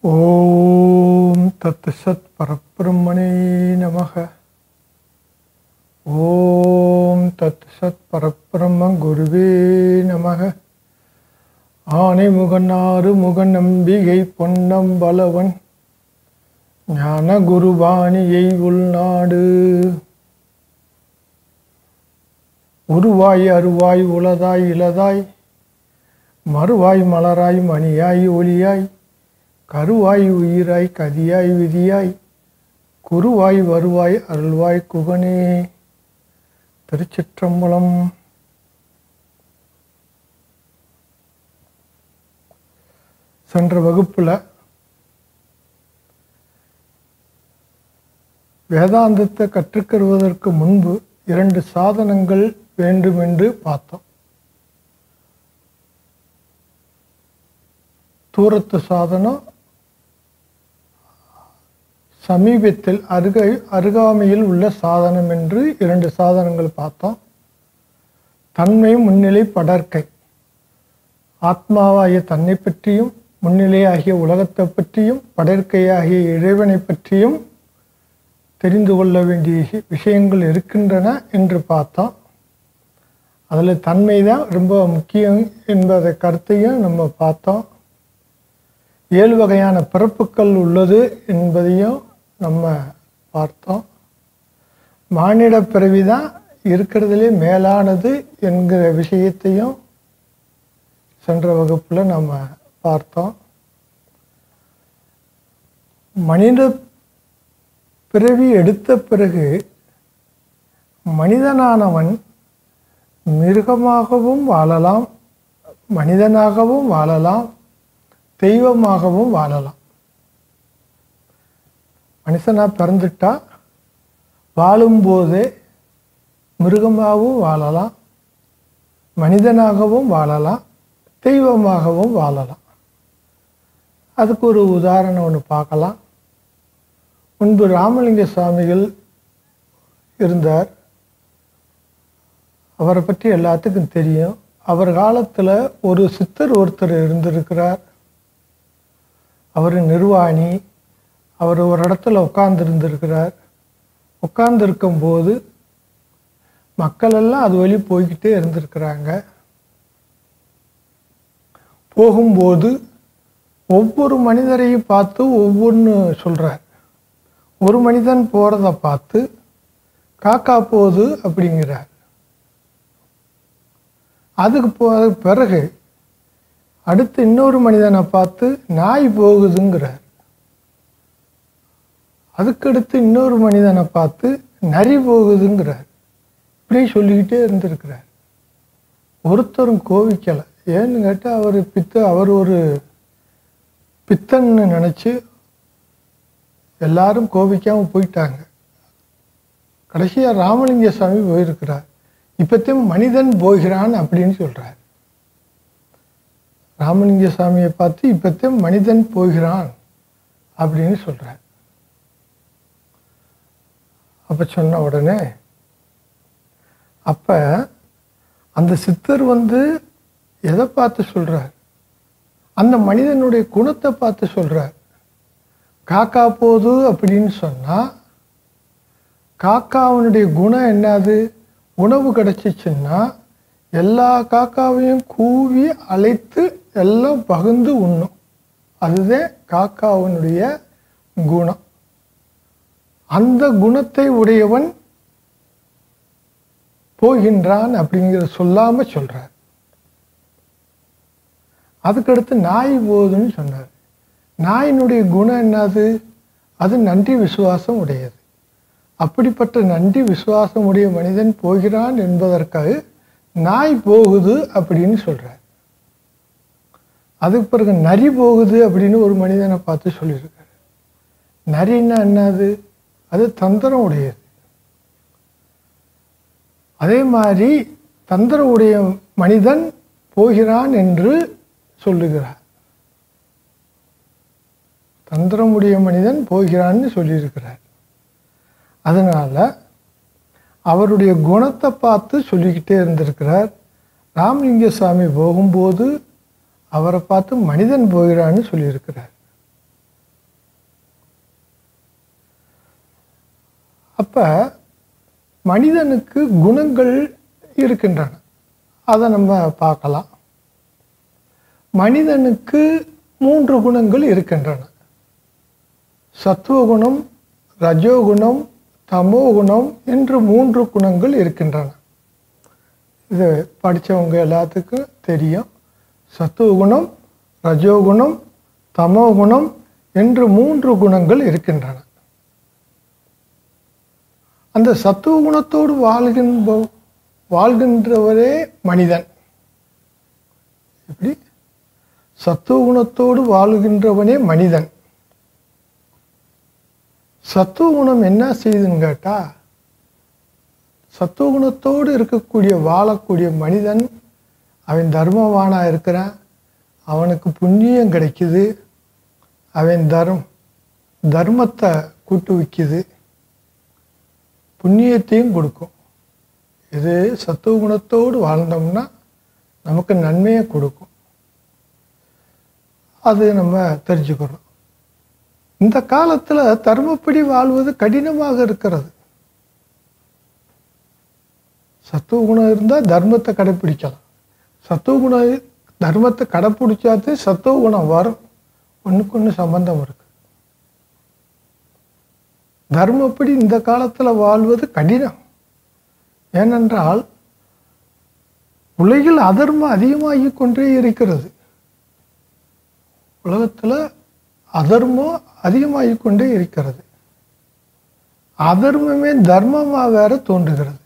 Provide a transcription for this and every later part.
ஓம் தத் சத் பரபிரம்மணே நமக. ஓம் தத் சத் பரபிரம்ம குருவே நமக. ஆனை முகநாறு முக முகன் நம்பிகை பொன்னம் பலவன். ஞான குருபாணியை உள்நாடு உருவாய் அருவாய் உளதாய் இளதாய். மறுவாய் மலராய் மணியாய் ஒளியாய். கருவாய் உயிராய் கதியாய் விதியாய் குருவாய் வருவாய் அருள்வாய் குகனே. திருச்சிற்றம்பலம். சென்ற வகுப்புல வேதாந்தத்தை கற்றுக்கருவதற்கு முன்பு இரண்டு சாதனங்கள் வேண்டும் என்று பார்த்தோம். தூரத்து சாதனம் சமீபத்தில் அருகை அருகாமையில் உள்ள சாதனம் என்று இரண்டு சாதனங்கள் பார்த்தோம். தன்மை முன்னிலை படற்கை. ஆத்மாவாகிய தன்னை பற்றியும் முன்னிலையாகிய உலகத்தை பற்றியும் படற்கையாகிய இறைவனை பற்றியும் தெரிந்து கொள்ள வேண்டிய விஷயங்கள் இருக்கின்றன என்று பார்த்தோம். அதில் தன்மை தான் ரொம்ப முக்கியம் என்பதை கருத்தையும் நம்ம பார்த்தோம். ஏழு வகையான பிறப்புக்கள் உள்ளது என்பதையும் நம்ம பார்த்தோம். மானிட பிறவி தான் இருக்கிறதுலே மேலானது என்கிற விஷயத்தையும் சென்ற வகுப்பில் நம்ம பார்த்தோம். மனித பிறவி எடுத்த பிறகு மனிதனானவன் மிருகமாகவும் வாழலாம் மனிதனாகவும் வாழலாம் தெய்வமாகவும் வாழலாம். மனுஷனாக பிறந்துட்டா வாழும்போதே மிருகமாகவும் வாழலாம் மனிதனாகவும் வாழலாம் தெய்வமாகவும் வாழலாம். அதுக்கு ஒரு உதாரணம் ஒன்று பார்க்கலாம். முன்பு ராமலிங்க சுவாமிகள் இருந்தார். அவரை பற்றி எல்லாத்துக்கும் தெரியும். அவர் காலத்தில் ஒரு சித்தர் ஒருத்தர் இருந்திருக்கிறார். அவர் நிர்வாணி. அவர் ஒரு இடத்துல உட்கார்ந்துருந்துருக்கிறார் உட்கார்ந்துருக்கும் போது மக்களெல்லாம் அது வழி போய்கிட்டே இருந்திருக்கிறாங்க. போகும்போது ஒவ்வொரு மனிதரையும் பார்த்து ஒவ்வொன்று சொல்கிறார் ஒரு மனிதன் போகிறத பார்த்து காக்கா போகுது அப்படிங்கிறார். அதுக்கு போ பிறகு அடுத்து இன்னொரு மனிதனை பார்த்து நாய் போகுதுங்கிறார். அதுக்கடுத்து இன்னொரு மனிதனை பார்த்து நரி போகுதுங்கிறார். இப்படி சொல்லிக்கிட்டே இருந்திருக்கிறார். ஒருத்தரும் கோவிக்கலை. ஏன்னு கேட்டால் அவர் பித்த அவர் ஒரு பித்தன்னு நினச்சி எல்லாரும் கோபிக்காமல் போயிட்டாங்க. கடைசியாக ராமலிங்க சாமி போயிருக்கிறார். இப்பத்தையும் மனிதன் போகிறான் அப்படின்னு சொல்கிறார் ராமலிங்க சாமியை பார்த்து இப்பத்தையும் மனிதன் போகிறான் அப்படின்னு சொல்கிறார் அப்போ சொன்ன உடனே அப்போ அந்த சித்தர் வந்து எதை பார்த்து சொல்கிறார் அந்த மனிதனுடைய குணத்தை பார்த்து சொல்கிறார் காக்கா போது அப்படின்னு சொன்னால் காக்காவனுடைய குணம் என்னது? உணவு கிடச்சிச்சுன்னா எல்லா காக்காவையும் கூவி அழைத்து எல்லாம் பகிர்ந்து உண்ணும். அதுதான் காக்காவனுடைய குணம். அந்த குணத்தை உடையவன் போகின்றான் அப்படிங்கிற சொல்லாம சொல்றார். அதுக்கடுத்து நாய் போகுதுன்னு சொன்னார். நாயினுடைய குணம் என்னது? அது நன்றி விசுவாசம் உடையது. அப்படிப்பட்ட நன்றி விசுவாசம் உடைய மனிதன் போகிறான் என்பதற்காக நாய் போகுது அப்படின்னு சொல்றார். அதுக்கு பிறகு நரி போகுது அப்படின்னு ஒரு மனிதனை பார்த்து சொல்லியிருக்காரு. நரின்னா என்னது? அது தந்திரம் உடையது அதே மாதிரி தந்திரம் உடைய மனிதன் போகிறான் என்று சொல்லுகிறார். தந்திரமுடைய மனிதன் போகிறான்னு சொல்லியிருக்கிறார். அதனால் அவருடைய குணத்தை பார்த்து சொல்லிக்கிட்டே இருந்திருக்கிறார். ராமலிங்க சுவாமி போகும்போது அவரை பார்த்து மனிதன் போகிறான்னு சொல்லியிருக்கிறார். அப்போ மனிதனுக்கு குணங்கள் இருக்கின்றன. அதை நம்ம பார்க்கலாம். மனிதனுக்கு மூன்று குணங்கள் இருக்கின்றன. சத்துவகுணம் ரஜோகுணம் தமோகுணம் என்று மூன்று குணங்கள் இருக்கின்றன. இது படித்தவங்க எல்லாத்துக்கும் தெரியும். சத்துவகுணம் ரஜோகுணம் தமோகுணம் என்று மூன்று குணங்கள் இருக்கின்றன. அந்த சத்துவ குணத்தோடு வாழ்கின்ற வாழ்கின்றவரே மனிதன். எப்படி? சத்துவ குணத்தோடு வாழ்கின்றவனே மனிதன். சத்துவ குணம் என்ன செய்யுதுன்னு கேட்டா சத்துவ குணத்தோடு இருக்கக்கூடிய வாழக்கூடிய மனிதன் அவன் தர்மவானா இருக்கிறான். அவனுக்கு புண்ணியம் கிடைக்குது. அவன் தர்ம தர்மத்தை கூட்டு வைக்குது. புண்ணியத்தையும் கொடுக்கும். இது சத்துவ குணத்தோடு வாழ்ந்தோம்னா நமக்கு நன்மையை கொடுக்கும். அது நம்ம தெரிஞ்சுக்கிறோம் இந்த காலத்தில் தர்மப்படி வாழ்வது கடினமாக இருக்கிறது. சத்துவ குணம் இருந்தால் தர்மத்தை கடைப்பிடிக்கலாம். சத்துவ குணம் தர்மத்தை கடைப்பிடிச்சாத்தே சத்துவ குணம் வரும். ஒன்றுக்கு ஒன்று சம்பந்தம் இருக்கு. தர்மப்படி இந்த காலத்தில் வாழ்வது கடினம்? ஏனென்றால் உலகில் அதர்மம் அதிகமாகி கொண்டே இருக்கிறது. உலகத்தில் அதர்மம் அதிகமாகி கொண்டே இருக்கிறது. அதர்மமே தர்மமாக வேற தோன்றுகிறது.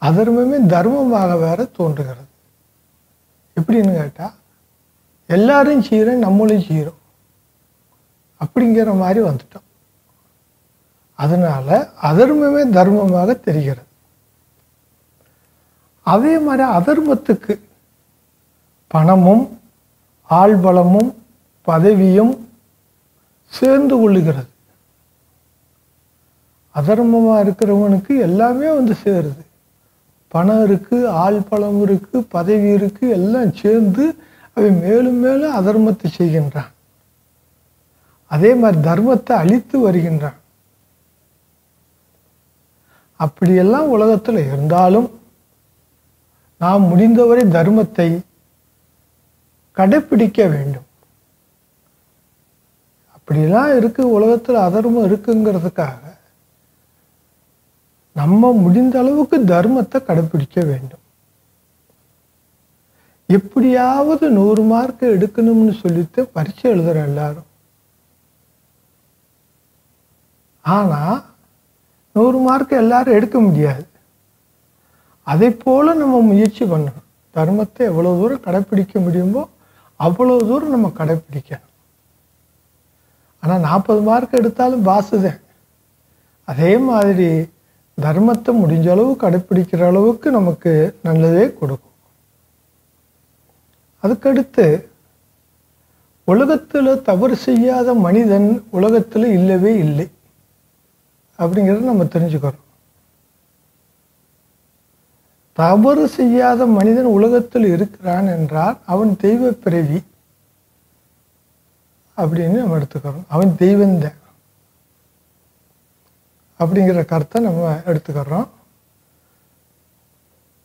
அதர்மமே தர்மமாக வேற தோன்றுகிறது. எப்படின்னு கேட்டால் எல்லாரும் செய்கிறோம் நம்மளும் செய்கிறோம் அப்படிங்கிற மாதிரி வந்துட்டோம். அதனால அதர்மமே தர்மமாக தெரிகிறது. அதே மாதிரி அதர்மத்துக்கு பணமும் ஆள்பலமும் பதவியும் சேர்ந்து கொள்ளுகிறது. அதர்மமாக இருக்கிறவனுக்கு எல்லாமே வந்து சேருது. பணம் இருக்கு ஆள் பலம் இருக்கு பதவி இருக்கு எல்லாம் சேர்ந்து அவன் மேலும் மேலும் அதர்மத்தை செய்கின்றான். அதே மாதிரி தர்மத்தை அழித்து வருகின்றான். அப்படியெல்லாம் உலகத்தில் இருந்தாலும் நாம் முடிந்தவரை தர்மத்தை கடைப்பிடிக்க வேண்டும். அப்படிலாம் இருக்கு உலகத்தில் அதர்மம் இருக்குங்கிறதுக்காக நம்ம முடிந்த அளவுக்கு தர்மத்தை கடைப்பிடிக்க வேண்டும். எப்படியாவது நூறு மார்க் எடுக்கணும்னு சொல்லிட்டு பரீட்சை எழுதுற எல்லாரும். ஆனா நூறு மார்க் எல்லாரும் எடுக்க முடியாது. அதை போல நம்ம முயற்சி பண்ணணும். தர்மத்தை எவ்வளவு தூரம் கடைப்பிடிக்க முடியுமோ அவ்வளவு தூரம் நம்ம கடைப்பிடிக்கணும். ஆனா நாற்பது மார்க் எடுத்தாலும் பாசுதேன் அதே மாதிரி தர்மத்தை முடிஞ்ச அளவு கடைப்பிடிக்கிற அளவுக்கு நமக்கு நல்லதே கொடுக்கும். அதுக்கடுத்து உலகத்தில் தவறு செய்யாத மனிதன் உலகத்தில் இல்லவே இல்லை. அப்படிங்கிறத நம்ம தெரிஞ்சுக்கிறோம் தவறு செய்யாத மனிதன் உலகத்தில் இருக்கிறான் என்றால் அவன் தெய்வ பிறவி அப்படின்னு நம்ம எடுத்துக்கிறோம் அவன் தெய்வந்தேன் அப்படிங்கிற கருத்தை நம்ம எடுத்துக்கிறோம்.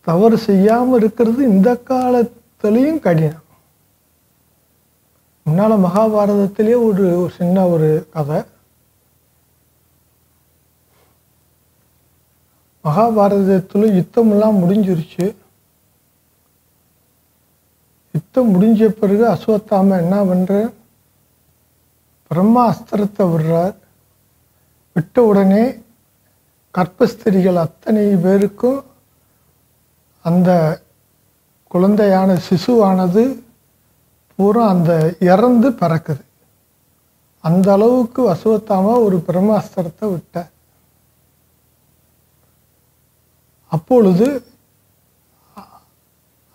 தவறு செய்யாமல் இருக்கிறது இந்த காலத்திலையும் கடினம். முன்னால் மகாபாரதத்திலே ஒரு ஒரு சின்ன ஒரு கதை. மகாபாரதத்தில் யுத்தமெல்லாம் முடிஞ்சிருச்சு. யுத்தம் முடிஞ்ச பிறகு அஸ்வத்தாம என்ன பண்ணுற பிரம்மா அஸ்திரத்தை விடுறார். விட்ட உடனே கற்பஸ்திரிகள் அத்தனை பேருக்கும் அந்த குழந்தையான சிசுவானது பூரா அந்த இறந்து பிறக்குது. அந்த அளவுக்கு அசுவத்தாம ஒரு பிரம்மாஸ்திரத்தை விட்டார். அப்பொழுது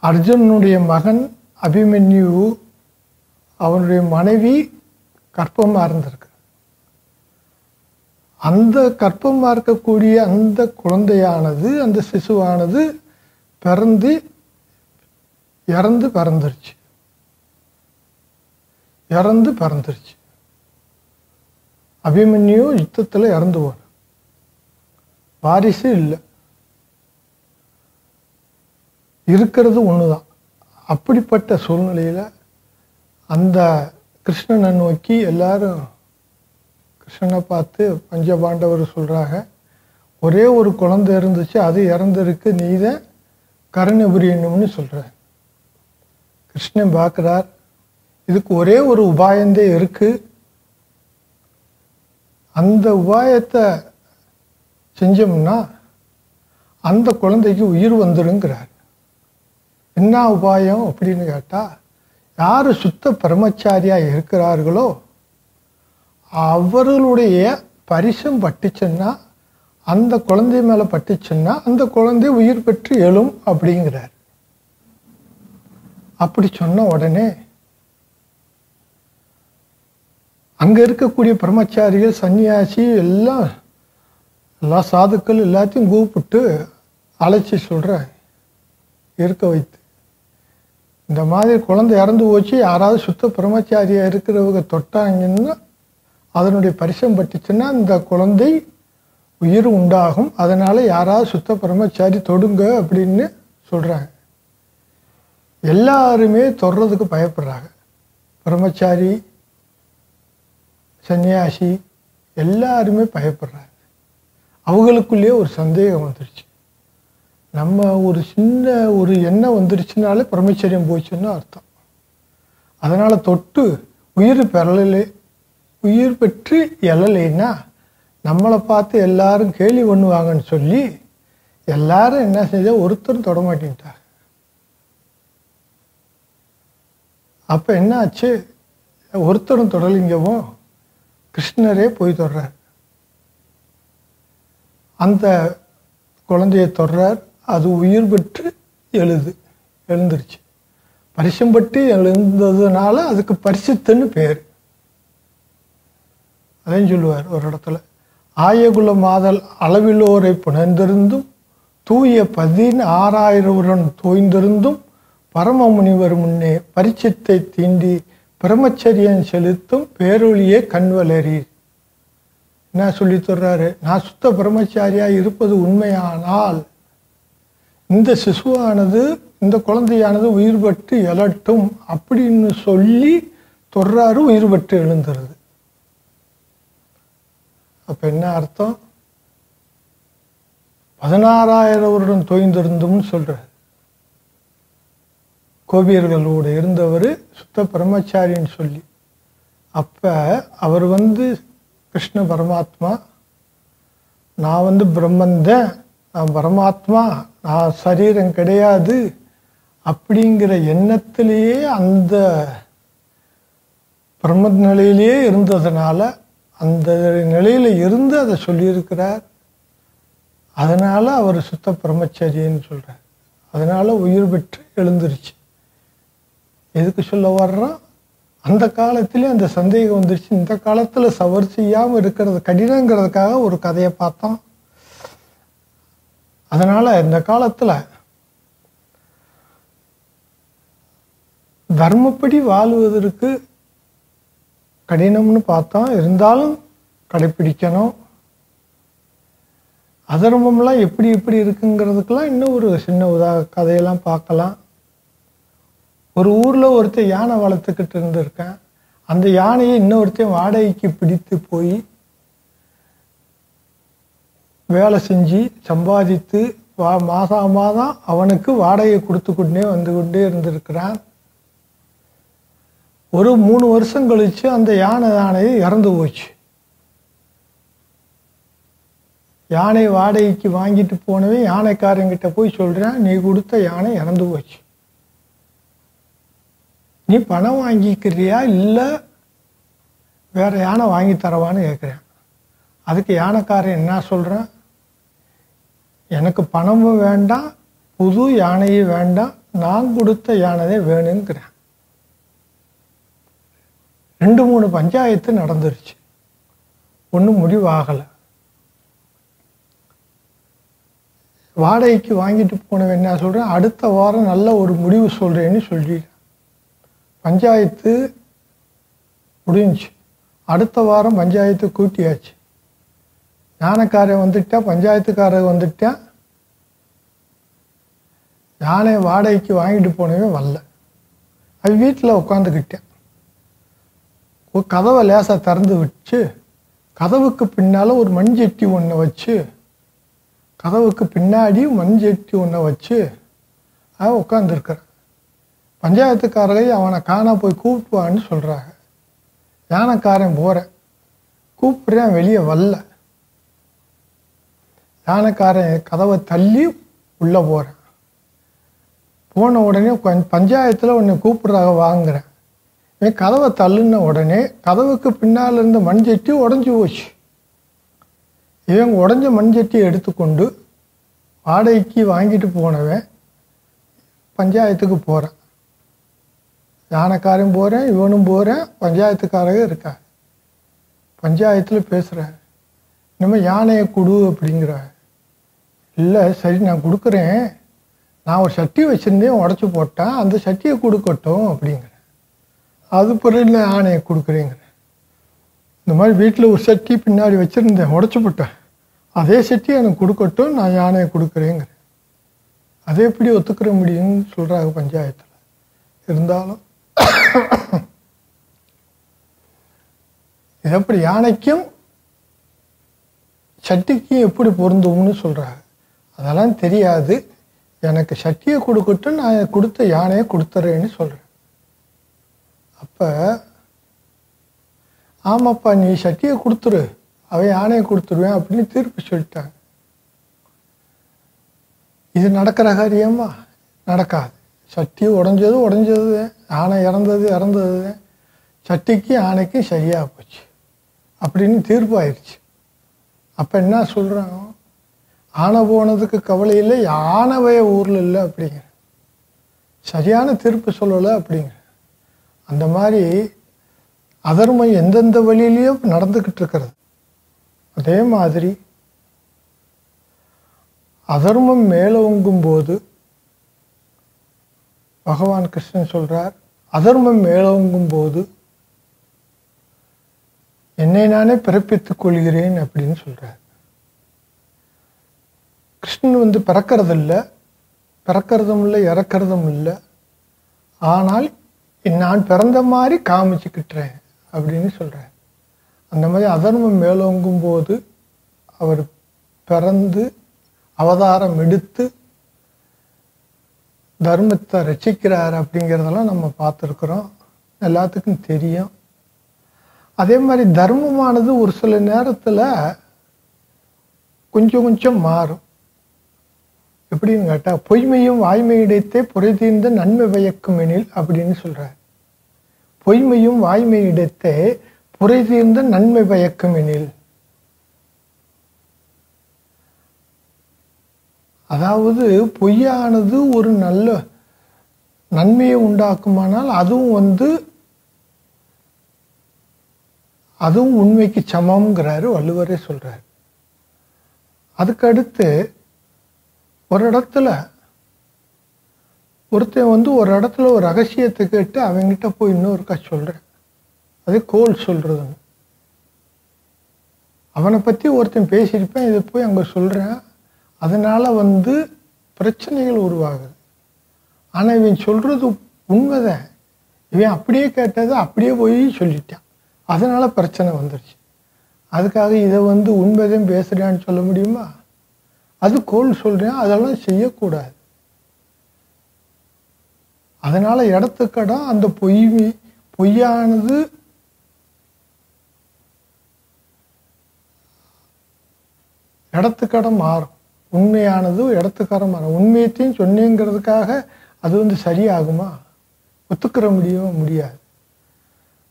அர்ஜுனனுடைய மகன் அபிமன்யு அவனுடைய மனைவி கற்பமாக இருந்திருக்கு. அந்த கற்பமாக இருக்கக்கூடிய அந்த குழந்தையானது அந்த சிசுவானது பிறந்து இறந்து பிறந்துருச்சு. இறந்து பிறந்துருச்சு. அபிமன்யு யுத்தத்தில் இறந்து போன. வாரிசு இல்லை. இருக்கிறது ஒன்று தான் அப்படிப்பட்ட சூழ்நிலையில் அந்த கிருஷ்ணனை நோக்கி எல்லாரும் கிருஷ்ணனை பார்த்து பஞ்சபாண்டவர் சொல்கிறாங்க ஒரே ஒரு குழந்தை இருந்துச்சு அது இறந்துருக்கு நீ தான் கருணை புரியணும்னு சொல்கிற கிருஷ்ணன் பார்க்குறார் இதுக்கு ஒரே ஒரு உபாயந்தே இருக்கு. அந்த உபாயத்தை செஞ்சோம்னா அந்த குழந்தைக்கு உயிர் வந்துருங்கிறார். என்ன உபாயம் அப்படின்னு கேட்டால் யார் சுத்த பிரம்மச்சாரியாக இருக்கிறார்களோ அவர்களுடைய பரிசம் பட்டுச்சுன்னா அந்த குழந்தை மேலே பட்டுச்சுன்னா அந்த குழந்தை உயிர் பெற்று எழும் அப்படிங்கிறார். அப்படி சொன்ன உடனே அங்கே இருக்கக்கூடிய பிரம்மச்சாரிகள் சன்னியாசி எல்லாம் எல்லா சாதுக்கள் எல்லாத்தையும் கூப்பிட்டு அழைச்சி சொல்கிறேன் இருக்க வைத்து. இந்த மாதிரி குழந்தை இறந்து போச்சு யாராவது சுத்த பிரம்மச்சாரியாக இருக்கிறவங்க தொட்டாங்கன்னா அதனுடைய பரிசம் பட்டுச்சுன்னா இந்த குழந்தை உயிர் உண்டாகும். அதனால் யாராவது சுத்த பிரம்மச்சாரி தொடுங்க அப்படின்னு சொல்கிறாங்க எல்லாருமே தொடுறதுக்கு பயப்படுறாங்க. பிரம்மச்சாரி சன்னியாசி எல்லாருமே பயப்படுறாங்க. அவங்களுக்குள்ளேயே ஒரு சந்தேகம் வந்துருச்சு. நம்ம ஒரு சின்ன ஒரு எண்ணம் வந்துருச்சுனாலே பிரம்மச்சரியம் போச்சுன்னு அர்த்தம். அதனால் தொட்டு உயிர் பெறலே உயிர் பெற்று எழலைன்னா நம்மளை பார்த்து எல்லாரும் கேலி பண்ணுவாங்கன்னு சொல்லி எல்லாரும் என்ன செஞ்சா ஒருத்தரும் தொடமாட்டின்ட்டாங்க அப்போ என்ன ஆச்சு? ஒருத்தரும் தொடலிங்கவும் கிருஷ்ணரே போய் தொடுறார். அந்த குழந்தைய தொடுறார். அது உயிர் பெற்று எழுது எழுந்துருச்சு. பரிசம் பட்டு எழுந்ததுனால அதுக்கு பரிசுத்தன்னு பேர். அதையும் சொல்லுவார் ஒரு இடத்துல. ஆயகுல மாதல் அளவிலோரை புணர்ந்திருந்தும் தூய பதின் ஆறாயிரவுடன் தோய்ந்திருந்தும் பரம முனிவர் முன்னே பரிச்சத்தை தீண்டி பிரம்மச்சரியம் செலுத்தும் பேரொழியே கண்வலறீர் என்ன சொல்லி தர்றாரு? நான் சுத்த பிரம்மச்சாரியாக இருப்பது உண்மையானால் இந்த சிசுவானது இந்த குழந்தையானது உயிர் பட்டு எழட்டும் அப்படின்னு சொல்லி தொடுறாரு உயிர் பட்டு எழுந்துருது. அப்ப என்ன அர்த்தம்? பதினாறாயிரம் வருடம் தோய்ந்திருந்தும்னு சொல்றாரு. கோபியர்களோடு இருந்தவர் சுத்த பிரம்மச்சாரின்னு சொல்லி. அப்ப அவர் வந்து கிருஷ்ண பரமாத்மா நான் வந்து பிரம்மந்தேன் நான் பரமாத்மா நான் சரீரம் கிடையாது அப்படிங்கிற எண்ணத்திலேயே அந்த பிரம்ம நிலையிலேயே இருந்ததுனால அந்த நிலையில் இருந்து அதை சொல்லியிருக்கிறார். அதனால் அவர் சுத்த பிரம்மச்சரியன்னு சொல்கிறார் அதனால் உயிர் பெற்று எழுந்துருச்சு. எதுக்கு சொல்ல வர்றோம்? அந்த காலத்திலே அந்த சந்தேகம் வந்துருச்சு. இந்த காலத்தில் சவர் செய்யாமல் இருக்கிறது கடினங்கிறதுக்காக ஒரு கதையை பார்த்தோம். அதனால் இந்த காலத்தில் தர்மப்படி வாழ்வதற்கு கடினம்னு பார்த்தோம் இருந்தாலும் கடைப்பிடிக்கணும். அதர்மம்லாம் எப்படி எப்படி இருக்குங்கிறதுக்கெல்லாம் இன்னும் ஒரு சின்ன உதா கதையெல்லாம் பார்க்கலாம். ஒரு ஊரில் ஒருத்தர் யானை வளர்த்துக்கிட்டு இருந்திருக்கேன். அந்த யானையை இன்னொருத்தையும் வாடகைக்கு பிடித்து போய் வேலை செஞ்சு சம்பாதித்து வா மாதம் மாதம் அவனுக்கு வாடகையை கொடுத்து கொண்டே வந்து கொண்டே இருந்திருக்கிறான். ஒரு மூணு வருஷம் கழிச்சு அந்த யானை யானை இறந்து போச்சு. யானை வாடகைக்கு வாங்கிட்டு போனவன் யானைக்காரங்கிட்ட போய் சொல்கிறேன் நீ கொடுத்த யானை இறந்து போச்சு. நீ பணம் வாங்கிக்கிறியா இல்லை வேற யானை வாங்கி தரவான்னு கேட்குறேன் அதுக்கு யானைக்காரன் என்ன சொல்கிறேன் எனக்கு பணமும் வேண்டாம் புது யானையும் வேண்டாம் நான் கொடுத்த யானையே வேணுங்கிறேன். ரெண்டு மூணு பஞ்சாயத்து நடந்துருச்சு. ஒன்றும் முடிவாகலை. வாடகைக்கு வாங்கிட்டு போனவன் என்ன சொல்கிறேன் அடுத்த வாரம் நல்ல ஒரு முடிவு சொல்கிறேன்னு சொல்லிட்டேன். பஞ்சாயத்து முடிஞ்சுச்சு. அடுத்த வாரம் பஞ்சாயத்து கூட்டியாச்சு. ஞானக்காரன் வந்துட்டா பஞ்சாயத்துக்காரர் வந்துட்டா யானை வாடகைக்கு வாங்கிட்டு போனவே வரல. அவ வீட்டில் உட்காந்துக்கிட்டேன் கதவை லேசாக திறந்து வச்சு கதவுக்கு பின்னால் ஒரு மண்சட்டி ஒன்றை வச்சு கதவுக்கு பின்னாடி மண்சட்டி ஒன்றை வச்சு அவன் உட்காந்துருக்கிறேன் பஞ்சாயத்துக்காரரை அவனை காண போய் கூப்பிட்டுவான்னு சொல்கிறாங்க யானைக்காரன் போகிறேன் கூப்பிட்றேன் வெளியே வரல. யானைக்காரன் கதவை தள்ளி உள்ளே போகிறேன் போன உடனே கொஞ்சம் பஞ்சாயத்தில் உன்னை கூப்பிட்றாங்க வாங்குறேன். இவன் கதவை தள்ளுன உடனே கதவுக்கு பின்னால் இருந்த மண்சட்டி உடஞ்சி போச்சு. இவன் உடஞ்ச மண்சட்டியை எடுத்துக்கொண்டு வாடகைக்கு வாங்கிட்டு போனவன் பஞ்சாயத்துக்கு போகிறேன் யானைக்காரன் போகிறேன் இவனும் போகிறேன் பஞ்சாயத்துக்காரங்க இருக்கா பஞ்சாயத்தில் பேசுகிறேன் இனிமேல் யானையை கொடு அப்படிங்கிற இல்லை சரி நான் கொடுக்குறேன். நான் ஒரு சட்டி வச்சுருந்தேன் உடச்சி போட்டேன் அந்த சட்டியை கொடுக்கட்டும் அப்படிங்கிறேன் அது பிறகு நான் யானையை கொடுக்குறேங்கிறேன் இந்த மாதிரி வீட்டில் ஒரு சட்டி பின்னாடி வச்சுருந்தேன் உடச்சி போட்டேன். அதே சட்டி எனக்கு கொடுக்கட்டும் நான் யானையை கொடுக்குறேங்கிறேன் அதை எப்படி ஒத்துக்கிற முடியும்னு சொல்கிறாங்க பஞ்சாயத்தில். இருந்தாலும் இது எப்படி யானைக்கும் சட்டிக்கும் எப்படி பொருந்தும்னு சொல்கிறாங்க அதெல்லாம் தெரியாது. எனக்கு சட்டியை கொடுக்கட்டும் நான் கொடுத்த யானையை கொடுத்துறேன்னு சொல்கிறேன் அப்போ ஆமாப்பா நீ சட்டியை கொடுத்துரு அவன் யானையை கொடுத்துருவேன் அப்படின்னு தீர்ப்பு சொல்லிட்டாங்க. இது நடக்கிற காரியமா நடக்காது. சட்டி உடஞ்சது உடஞ்சது யானை இறந்தது இறந்தது சட்டிக்கு யானைக்கும் சரியாக போச்சு. அப்படின்னு தீர்ப்பு ஆயிடுச்சு அப்போ என்ன சொல்கிறாங்க ஆனை போனதுக்கு கவலை இல்லை யானவைய ஊரில் இல்லை அப்படிங்கிற. சரியான தீர்ப்பு சொல்லலை அப்படிங்கிற. அந்த மாதிரி அதர்மம் எந்தெந்த வழியிலையோ நடந்துக்கிட்டு இருக்கிறது. அதே மாதிரி அதர்மம் மேலோங்கும் போது பகவான் கிருஷ்ணன் சொல்றார் அதர்மம் மேலோங்கும் போது என்னை நானே பிறப்பித்துக் கொள்கிறேன் அப்படின்னு சொல்கிறார் கிருஷ்ணன் வந்து பிறக்கிறதில்ல. பிறக்கிறதும் இல்லை இறக்கிறதும் இல்லை. ஆனால் நான் பிறந்த மாதிரி காமிச்சுக்கிட்டுறேன் அப்படின்னு சொல்கிறேன் அந்த மாதிரி அதர்மம் மேலோங்கும் போது அவர் பிறந்து அவதாரம் எடுத்து தர்மத்தை ரசிக்கிறார் அப்படிங்கிறதெல்லாம் நம்ம பார்த்துருக்குறோம். எல்லாத்துக்கும் தெரியும். அதே மாதிரி தர்மமானது ஒரு சில நேரத்தில் கொஞ்சம் கொஞ்சம் மாறும். எப்படின்னு கேட்டால் பொய்மையும் வாய்மையிடத்தே புரை தீர்ந்த நன்மை பயக்கும் எனில் அப்படின்னு சொல்கிறார் பொய்மையும் வாய்மையிடத்தே புரை தீர்ந்த நன்மை பயக்கும் எனில். அதாவது பொய்யானது ஒரு நல்ல நன்மையை உண்டாக்குமானால் அதுவும் வந்து அதுவும் உண்மைக்கு சமம்ங்கிறாரு வள்ளுவரே சொல்றாரு. அதுக்கடுத்து ஒரு இடத்துல ஒருத்தன் வந்து ஒரு இடத்துல ஒரு ரகசியத்தை கேட்டு அவங்கிட்ட போய் இன்னொருக்கா சொல்றேன். அது கோல் சொல்றதுன்னு. அவனை பத்தி ஒருத்தன் பேசியிருப்பேன் இதை போய் அங்க சொல்றேன். அதனால வந்து பிரச்சனைகள் உருவாகுது. ஆனா இவன் சொல்றது உண்மைதான். இவன் அப்படியே கேட்டதை அப்படியே போய் சொல்லிட்டான். அதனால பிரச்சனை வந்துருச்சு. அதுக்காக இதை வந்து உண்மைதான் பேசுகிறான்னு சொல்ல முடியுமா? அது கோல் சொல்கிறேன் அதெல்லாம் செய்யக்கூடாது. அதனால் இடத்துக்கடம் அந்த பொய் பொய்யானது இடத்துக்கடம் மாறும். உண்மையானது இடத்துக்கடம் மாறும். உண்மையத்தையும் சொன்னேங்கிறதுக்காக அது வந்து சரியாகுமா? ஒத்துக்கிற முடியுமா முடியாது.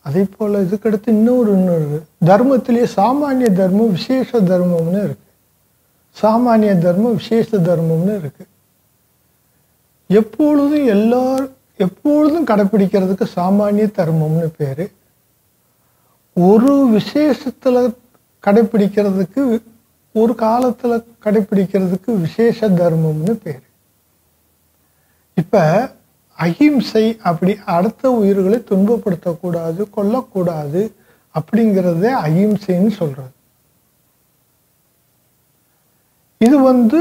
அதே போல் இதுக்கடுத்து இன்னொரு இன்னொரு தர்மத்திலேயே சாமானிய தர்மம் விசேஷ தர்மம்னு இருக்கு. சாமானிய தர்மம் விசேஷ தர்மம்னு இருக்கு. எப்பொழுதும் எல்லாரும் எப்பொழுதும் கடைப்பிடிக்கிறதுக்கு சாமானிய தர்மம்னு பேரு. ஒரு விசேஷத்துல கடைப்பிடிக்கிறதுக்கு ஒரு காலத்துல கடைப்பிடிக்கிறதுக்கு விசேஷ தர்மம்னு பேரு. இப்ப அஹிம்சை அப்படி அடுத்த உயிர்களை துன்பப்படுத்தக்கூடாது கொல்லக்கூடாது அப்படிங்கிறதே அஹிம்சைன்னு சொல்றது. இது வந்து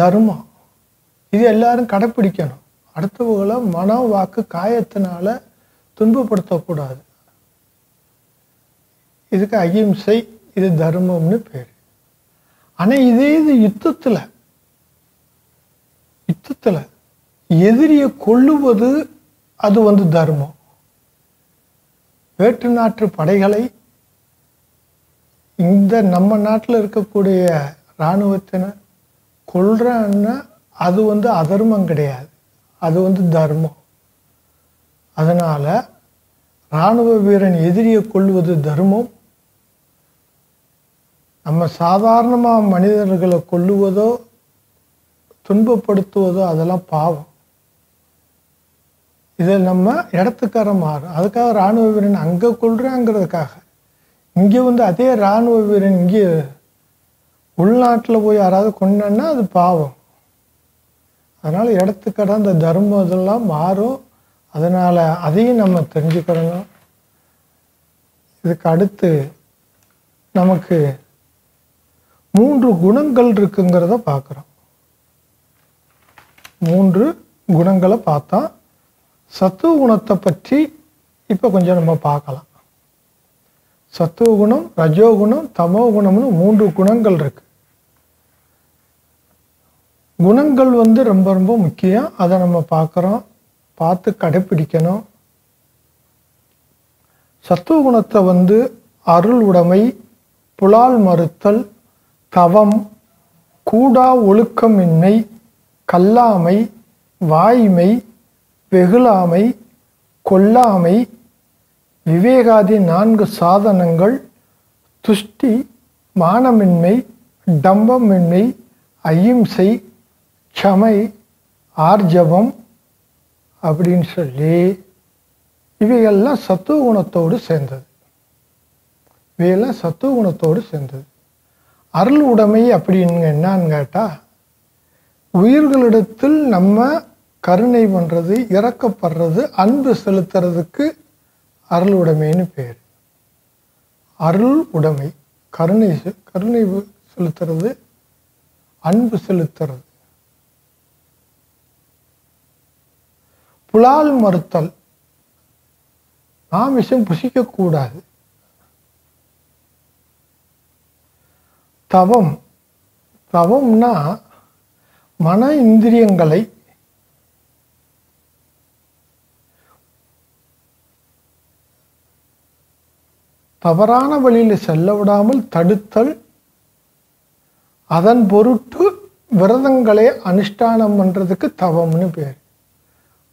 தர்மம் இது எல்லாரும் கடைப்பிடிக்கணும். அடுத்தவங்களை மன வாக்கு காயத்தினால துன்பப்படுத்தக்கூடாது. இதுக்கு அகிம்சை இது தர்மம்னு பேர். ஆனால் இதே இது யுத்தத்தில் யுத்தத்தில் எதிரியை கொள்ளுவது அது வந்து தர்மம். வேற்று நாட்டு படைகளை இந்த நம்ம நாட்டில் இருக்கக்கூடிய இராணுவத்தினர் கொள்றான்னா அது வந்து அதர்மம் கிடையாது. அது வந்து தர்மம். அதனால் இராணுவ வீரன் எதிரியை கொள்வது தர்மம். நம்ம சாதாரணமாக மனிதர்களை கொல்லுவதோ துன்பப்படுத்துவதோ அதெல்லாம் பாவம். இதில் நம்ம இடத்துக்கார மாறும் அதுக்காக இராணுவ வீரன் அங்கே கொள்றாங்கிறதுக்காக இங்கே வந்து அதே இராணுவ வீரன் இங்கே உள்நாட்டில் போய் யாராவது கொண்டான்னா அது பாவம். அதனால் இடத்துக்கட அந்த தர்மம் இதெல்லாம் மாறும். அதனால் அதையும் நம்ம தெரிஞ்சுக்கிறணும் இதுக்கு அடுத்து நமக்கு மூன்று குணங்கள் இருக்குங்கிறத பார்க்குறோம். மூன்று குணங்களை பார்த்தா சத்துவ குணத்தை பற்றி இப்போ கொஞ்சம் நம்ம பார்க்கலாம். சத்துவ குணம் ரஜோகுணம் தமோ குணம்னு மூன்று குணங்கள் இருக்கு. குணங்கள் வந்து ரொம்ப ரொம்ப முக்கியம். அதை நம்ம பார்க்குறோம். பார்த்து கடைப்பிடிக்கணும். சத்துவ குணத்தை வந்து அருள் உடைமை புலால் மறுத்தல் தவம் கூடா ஒழுக்கமின்மை கல்லாமை வாய்மை வெகுளாமை கொல்லாமை விவேகாதி நான்கு சாதனங்கள் துஷ்டி மானமின்மை டம்பமின்மை அகிம்சை சமை ஆர்ஜவம் அப்படின்னு சொல்லி இவையெல்லாம் சத்துவ குணத்தோடு சேர்ந்தது. இவையெல்லாம் சத்துவ குணத்தோடு சேர்ந்தது. அருள் உடைமை அப்படின்னு என்னான்னு கேட்டால் உயிர்களிடத்தில் நம்ம கருணை பண்ணுறது இறக்கப்படுறது அன்பு செலுத்துறதுக்கு அருள் உடைமைன்னு பேர். அருள் உடைமை கருணை செ- கருணை செலுத்துறது அன்பு செலுத்துறது. புலால் மறுத்தல். மாமிசம் புசிக்கக்கூடாது. தவம். தவம்னா மன இந்திரியங்களை தவறான வழியில் செல்ல விடாமல் தடுத்தல். அதன் பொருட்டு விரதங்களை அனுஷ்டானம் பண்றதுக்கு தவம்னு பேர்.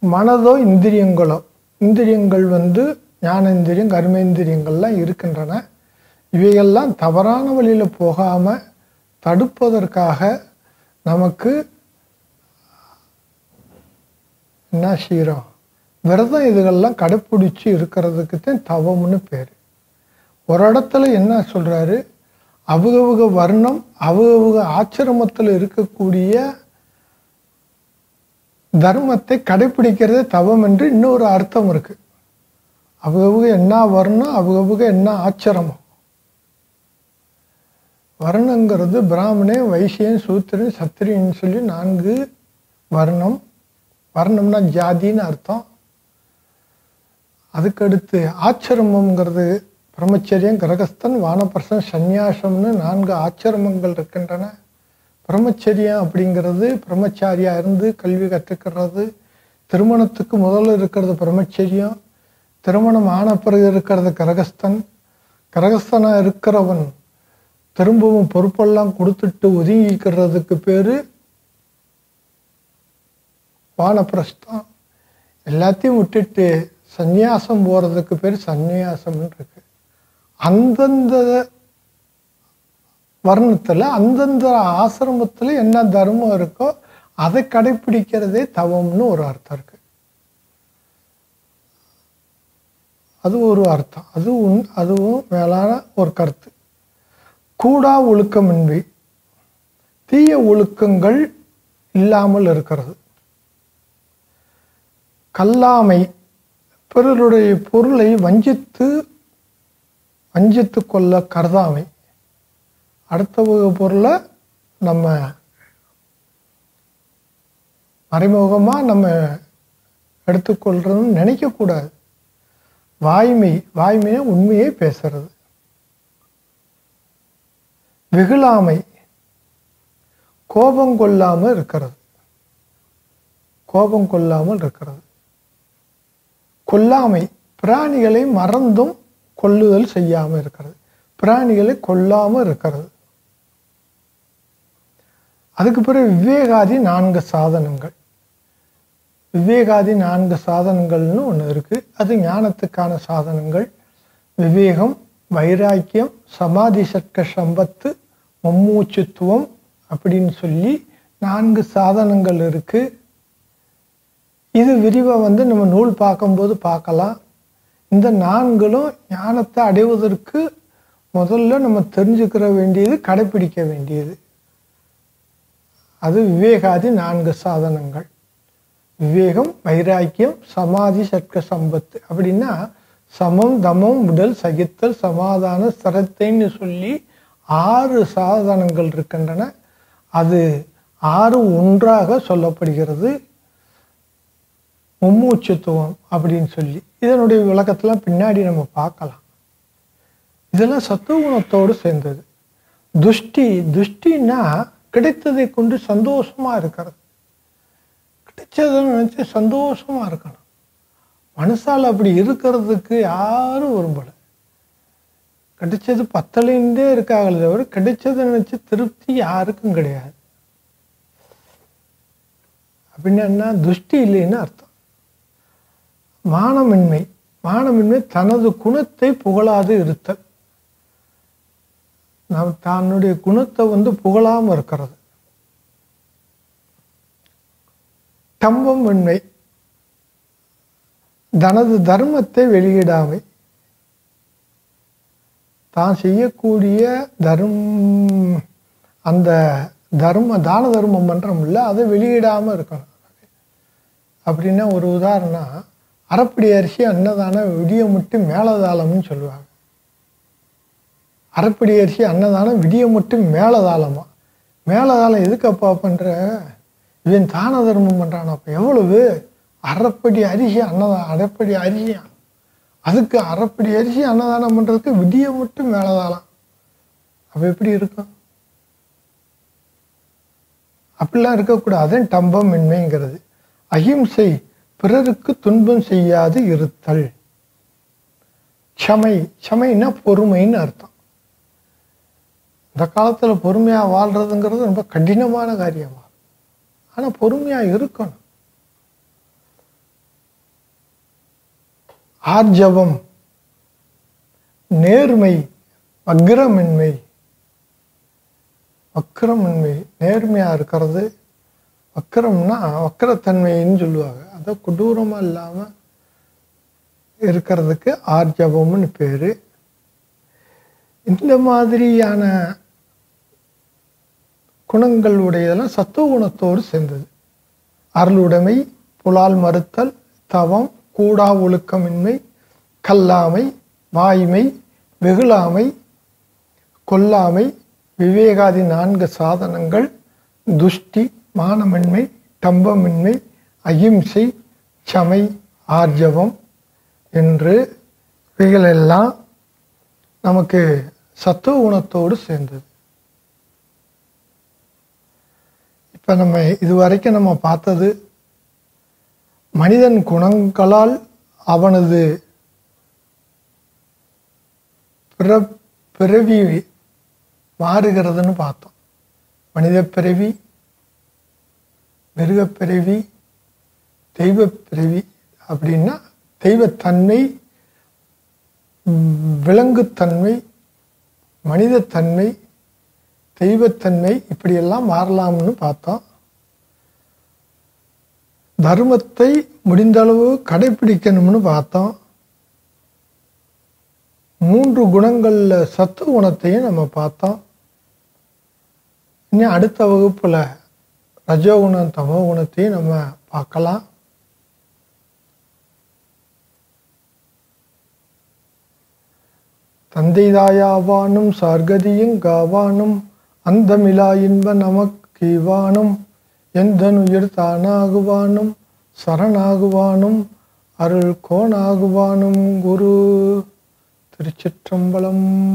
மனதோ இந்திரியங்களோ? இந்திரியங்கள் வந்து ஞானேந்திரியம் கர்மேந்திரியங்கள்லாம் இருக்கின்றன. இவையெல்லாம் தவறான வழியில் போகாமல் தடுப்பதற்காக நமக்கு என்ன செய்கிறோம் விரதம் இதுகள்லாம் கடைப்பிடிச்சி இருக்கிறதுக்கு தான் தவம்னு பேர். ஒரு இடத்துல என்ன சொல்றாரு? அவுகவுக வர்ணம் அவுகவுக ஆச்சிரமத்தில் இருக்கக்கூடிய தர்மத்தை கடைப்பிடிக்கிறதே தவம் என்று இன்னொரு அர்த்தம் இருக்கு. அவுகவுக என்ன வர்ணம் அவுகவுக என்ன ஆச்சிரமம் வர்ணங்கிறது பிராமணே வைசியன் சூத்திரன் சத்திரியன் சொல்லி நான்கு வர்ணம். வர்ணம்னா ஜாதின்னு அர்த்தம். அதுக்கடுத்து ஆச்சிரமம்ங்கிறது பிரம்மச்சரியம் கிரகஸ்தன் வானப்பிரசன் சந்நியாசம்னு நான்கு ஆச்சிரமங்கள் இருக்கின்றன. பிரம்மச்சரியம் அப்படிங்கிறது பிரம்மச்சாரியாக இருந்து கல்வி கற்றுக்கிறது திருமணத்துக்கு முதல்ல இருக்கிறது பிரம்மச்சரியம். திருமணம் ஆன பிறகு இருக்கிறது கரகஸ்தன். கரகஸ்தனாக இருக்கிறவன் திரும்பவும் பொறுப்பெல்லாம் கொடுத்துட்டு ஒதுங்கிக்கிறதுக்கு பேர் வானப்பிரஸ்தம். எல்லாத்தையும் விட்டுட்டு சந்நியாசம் போகிறதுக்கு பேர் சந்நியாசம்னு இருக்கு. அந்தந்த வர்ணத்தில் அந்தந்த ஆசிரமத்துல என்ன தர்மம் இருக்கோ அதை கடைப்பிடிக்கிறதே தவம்னு ஒரு அர்த்தம் இருக்கு. அது ஒரு அர்த்தம். அது உன் அதுவும் மேலான ஒரு கருத்து. கூடா ஒழுக்கமின்றி தீய ஒழுக்கங்கள் இல்லாமல் இருக்கிறது. கல்லாமை பிறருடைய பொருளை வஞ்சித்து வஞ்சித்து கொள்ள கருதாமை. அடுத்த பொருளை நம்ம மறைமுகமாக நம்ம எடுத்துக்கொள்றதுன்னு நினைக்கக்கூடாது. வாய்மை வாய்மையை உண்மையை பேசுறது. வெகுளாமை கோபம் கொள்ளாமல் இருக்கிறது. கோபம் கொள்ளாமல் இருக்கிறது. கொல்லாமை பிராணிகளை மறந்தும் கொல்லுதல் செய்யாமல் இருக்கிறது. பிராணிகளை கொல்லாமல் இருக்கிறது. அதுக்கு பிறகு விவேகாதி நான்கு சாதனங்கள். விவேகாதி நான்கு சாதனங்கள்னு ஒன்று இருக்குது அது ஞானத்துக்கான சாதனங்கள். விவேகம் வைராக்கியம் சமாதி சட்க சம்பத்து மும்மூச்சுத்துவம் அப்படின்னு சொல்லி நான்கு சாதனங்கள் இருக்குது இது விரிவாக வந்து நம்ம நூல் பார்க்கும்போது பார்க்கலாம். இந்த நான்களும் ஞானத்தை அடைவதற்கு முதல்ல நம்ம தெரிஞ்சுக்கிற வேண்டியது கடைப்பிடிக்க வேண்டியது. அது விவேகாதி நான்கு சாதனங்கள். விவேகம் வைராக்கியம் சமாதி சட்க சம்பத்து. அப்படின்னா சமம் தமம் உடல் சகித்தல் சமாதான ஸ்திரத்தைன்னு சொல்லி ஆறு சாதனங்கள் இருக்கின்றன. அது ஆறு ஒன்றாக சொல்லப்படுகிறது. மும்மூச்சத்துவம் அப்படின்னு சொல்லி. இதனுடைய விளக்கத்தெல்லாம் பின்னாடி நம்ம பார்க்கலாம். இதெல்லாம் சத்துவகுணத்தோடு சேர்ந்தது. துஷ்டி துஷ்டின்னா கிடைத்ததை கொண்டு சந்தோஷமா இருக்கிறது. கிடைச்சதுன்னு நினச்சி சந்தோஷமாக இருக்கணும். மனசால் அப்படி இருக்கிறதுக்கு யாரும் விரும்பலை. கிடைச்சது பத்தலைந்தே இருக்காங்களே தவிர கிடைச்சதை நினச்சி திருப்தி யாருக்கும் கிடையாது. அப்படின்னா என்ன? துஷ்டி இல்லைன்னு அர்த்தம். மானமின்மை மானமின்மை தனது குணத்தை புகழாது இருத்தல். நாம் தன்னுடைய குணத்தை வந்து புகழாமல் இருக்கிறது. தம்பம் வெண்மை தனது தர்மத்தை வெளியிடாமை. தான் செய்யக்கூடிய தர்ம அந்த தர்ம தான தர்மம் பண்ணுறமில்ல அதை வெளியிடாமல் இருக்கணும் அப்படின்னா ஒரு உதாரணம் அரைப்படி அரிசி அன்னதானம் விடிய முட்டு மேலதாளம்னு சொல்லுவாங்க. அரைப்படி அரிசி அன்னதானம் விடிய மட்டும் மேலதாளமா? மேலதாளம் எதுக்கப்பா பண்ணுற இவன் தான தர்மம் பண்ணுறான் அப்போ எவ்வளவு? அரைப்படி அரிசி அன்னதானம் அரைப்படி அரிசியா அதுக்கு அரைப்படி அரிசி அன்னதானம் பண்ணுறதுக்கு விடிய மட்டும் மேலதாளம். அப்போ எப்படி இருக்கும்? அப்படிலாம் இருக்கக்கூடாது. டம்பம் இன்மைங்கிறது அகிம்சை பிறருக்கு துன்பம் செய்யாது இருத்தல். சமை சமைன்னா பொறுமைன்னு அர்த்தம். இந்த காலத்தில் பொறுமையா வாழ்றதுங்கிறது ரொம்ப கடினமான காரியமா? ஆனால் பொறுமையாக இருக்கணும். ஆர்ஜவம் நேர்மை வக்ரமின்மை. வக்கரமின்மை நேர்மையா இருக்கிறது. வக்கரம்னா வக்கரத்தன்மைன்னு சொல்லுவாங்க. அதை கொடூரமாக இல்லாம இருக்கிறதுக்கு ஆர்ஜவம்னு பேரு. இந்த மாதிரியான குணங்கள் உடையதெல்லாம் சத்துவ குணத்தோடு சேர்ந்தது. அருளுடைமை புலால் மறுத்தல் தவம் கூடா ஒழுக்கமின்மை கல்லாமை வாய்மை வெகுளாமை கொல்லாமை விவேகாதி நான்கு சாதனங்கள் துஷ்டி மானமின்மை தம்பமின்மை அகிம்சை சமை ஆர்ஜவம் என்று இவைகளெல்லாம் நமக்கு சத்துவ குணத்தோடு சேர்ந்தது. இப்போ நம்ம இதுவரைக்கும் நம்ம பார்த்தது மனிதன் குணங்களால் அவனது பிற பிறவி மாறுகிறதுன்னு பார்த்தோம். மனித பிறவி மிருகப்பிறவி தெய்வப்பிறவி அப்படின்னா தெய்வத்தன்மை விலங்குத்தன்மை மனிதத்தன்மை தெய்வத்தன்மை இப்படியெல்லாம் மாறலாம்னு பார்த்தோம் தர்மத்தை முடிந்தளவு கடைபிடிக்கணும்னு பார்த்தோம் மூன்று குணங்களில் சத்து குணத்தையும் நம்ம பார்த்தோம் இனி அடுத்த வகுப்பில் ரஜோகுணம் தமோ குணத்தையும் நம்ம பார்க்கலாம். தந்தை தாயாவானும் சார்கதியும் காவானும் அந்தமிலா இன்ப நமக்கு இவானும் எந்தனுயிர் தானாகுவானும் சரணாகுவானும் அருள் கோணாகுவானும் குரு. திருச்சிற்றம்பலம்.